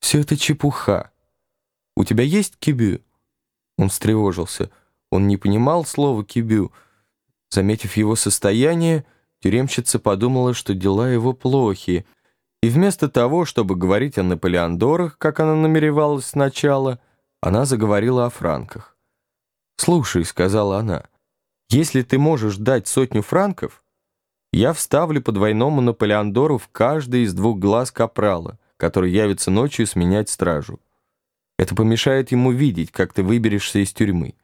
Все это чепуха. У тебя есть кибю? Он встревожился. Он не понимал слова кибю. Заметив его состояние, тюремщица подумала, что дела его плохи, и вместо того, чтобы говорить о Наполеондорах, как она намеревалась сначала, она заговорила о франках. «Слушай», — сказала она, — «если ты можешь дать сотню франков, я вставлю по двойному Наполеондору в каждый из двух глаз капрала, который явится ночью сменять стражу. Это помешает ему видеть, как ты выберешься из тюрьмы.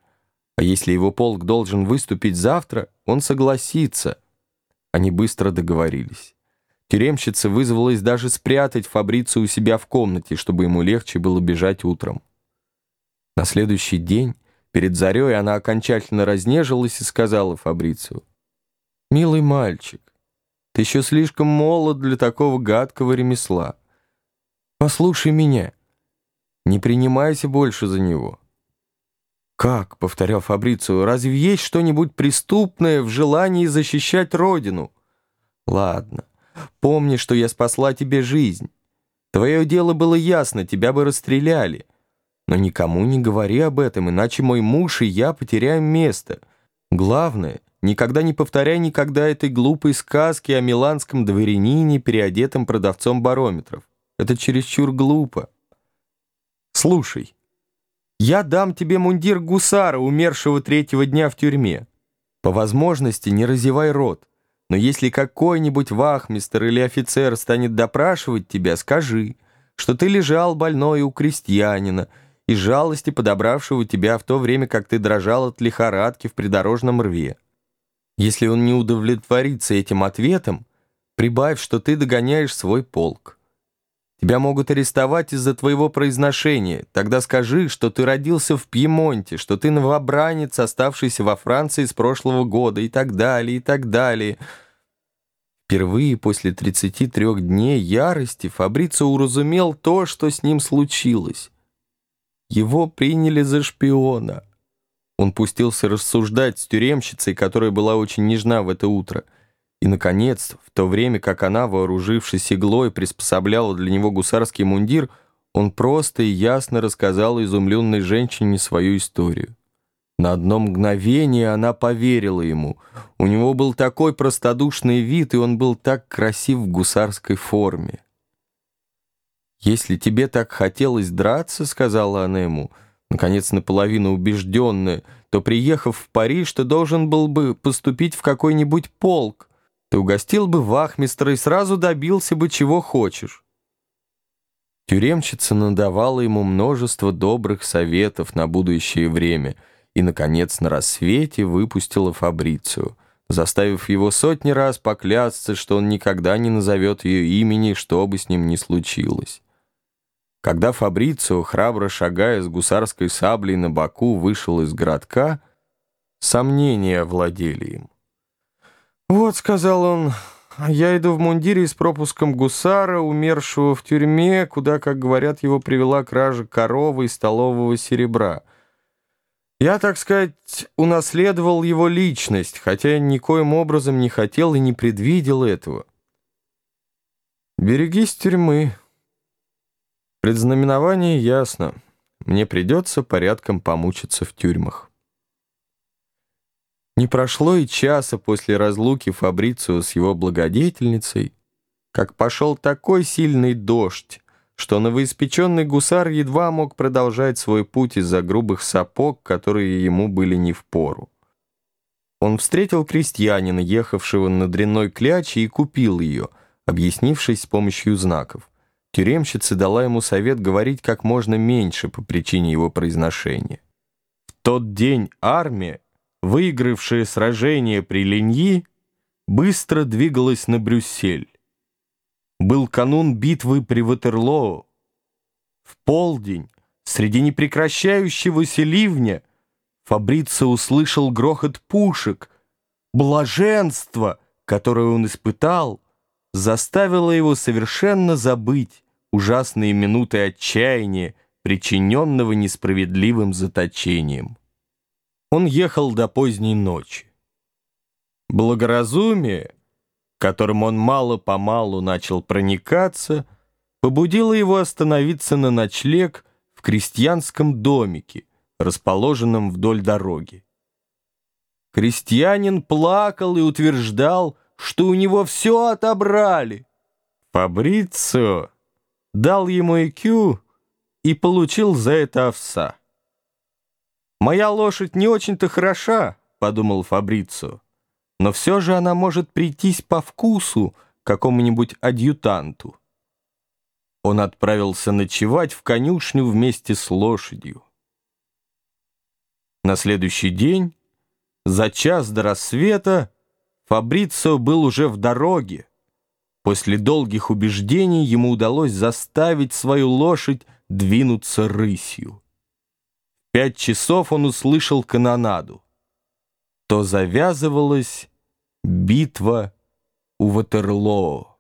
А если его полк должен выступить завтра, он согласится». Они быстро договорились. Тюремщица вызвалась даже спрятать Фабрицию у себя в комнате, чтобы ему легче было бежать утром. На следующий день, перед зарей, она окончательно разнежилась и сказала Фабрицию, «Милый мальчик, ты еще слишком молод для такого гадкого ремесла. Послушай меня, не принимайся больше за него». «Как?» — повторял Фабрицию, «разве есть что-нибудь преступное в желании защищать родину?» «Ладно, помни, что я спасла тебе жизнь. Твое дело было ясно, тебя бы расстреляли». Но никому не говори об этом, иначе мой муж и я потеряем место. Главное, никогда не повторяй никогда этой глупой сказки о миланском дворянине, переодетом продавцом барометров. Это чересчур глупо. Слушай, я дам тебе мундир гусара, умершего третьего дня в тюрьме. По возможности не разевай рот. Но если какой-нибудь вахмистер или офицер станет допрашивать тебя, скажи, что ты лежал больной у крестьянина, и жалости подобравшего тебя в то время, как ты дрожал от лихорадки в придорожном рве. Если он не удовлетворится этим ответом, прибавь, что ты догоняешь свой полк. Тебя могут арестовать из-за твоего произношения. Тогда скажи, что ты родился в Пьемонте, что ты новобранец, оставшийся во Франции с прошлого года и так далее, и так далее. Впервые после 33 дней ярости Фабрицио уразумел то, что с ним случилось. Его приняли за шпиона. Он пустился рассуждать с тюремщицей, которая была очень нежна в это утро. И, наконец, в то время как она, вооружившись иглой, приспособляла для него гусарский мундир, он просто и ясно рассказал изумленной женщине свою историю. На одно мгновение она поверила ему. У него был такой простодушный вид, и он был так красив в гусарской форме. «Если тебе так хотелось драться, — сказала она ему, наконец наполовину убежденная, то, приехав в Париж, ты должен был бы поступить в какой-нибудь полк. Ты угостил бы вахмистра и сразу добился бы чего хочешь». Тюремщица надавала ему множество добрых советов на будущее время и, наконец, на рассвете выпустила Фабрицию, заставив его сотни раз поклясться, что он никогда не назовет ее имени, что бы с ним ни случилось. Когда Фабрицио, храбро шагая с гусарской саблей на боку, вышел из городка, сомнения овладели им. «Вот», — сказал он, — «я иду в мундире с пропуском гусара, умершего в тюрьме, куда, как говорят, его привела кража коровы и столового серебра. Я, так сказать, унаследовал его личность, хотя никоим образом не хотел и не предвидел этого». «Берегись тюрьмы», Предзнаменование ясно. Мне придется порядком помучиться в тюрьмах. Не прошло и часа после разлуки Фабрицио с его благодетельницей, как пошел такой сильный дождь, что новоиспеченный гусар едва мог продолжать свой путь из-за грубых сапог, которые ему были не в пору. Он встретил крестьянина, ехавшего на дрянной кляче, и купил ее, объяснившись с помощью знаков. Тюремщица дала ему совет говорить как можно меньше по причине его произношения. В тот день армия, выигравшая сражение при Леньи, быстро двигалась на Брюссель. Был канун битвы при Ватерлоо. В полдень, среди непрекращающегося ливня, Фабрицио услышал грохот пушек. Блаженство, которое он испытал, заставило его совершенно забыть ужасные минуты отчаяния, причиненного несправедливым заточением. Он ехал до поздней ночи. Благоразумие, которым он мало-помалу начал проникаться, побудило его остановиться на ночлег в крестьянском домике, расположенном вдоль дороги. Крестьянин плакал и утверждал, что у него все отобрали. Фабрицио дал ему икю и получил за это овса. «Моя лошадь не очень-то хороша», — подумал Фабрицио, «но все же она может прийтись по вкусу какому-нибудь адъютанту». Он отправился ночевать в конюшню вместе с лошадью. На следующий день, за час до рассвета, Фабрицио был уже в дороге. После долгих убеждений ему удалось заставить свою лошадь двинуться рысью. Пять часов он услышал канонаду. То завязывалась битва у Ватерлоо.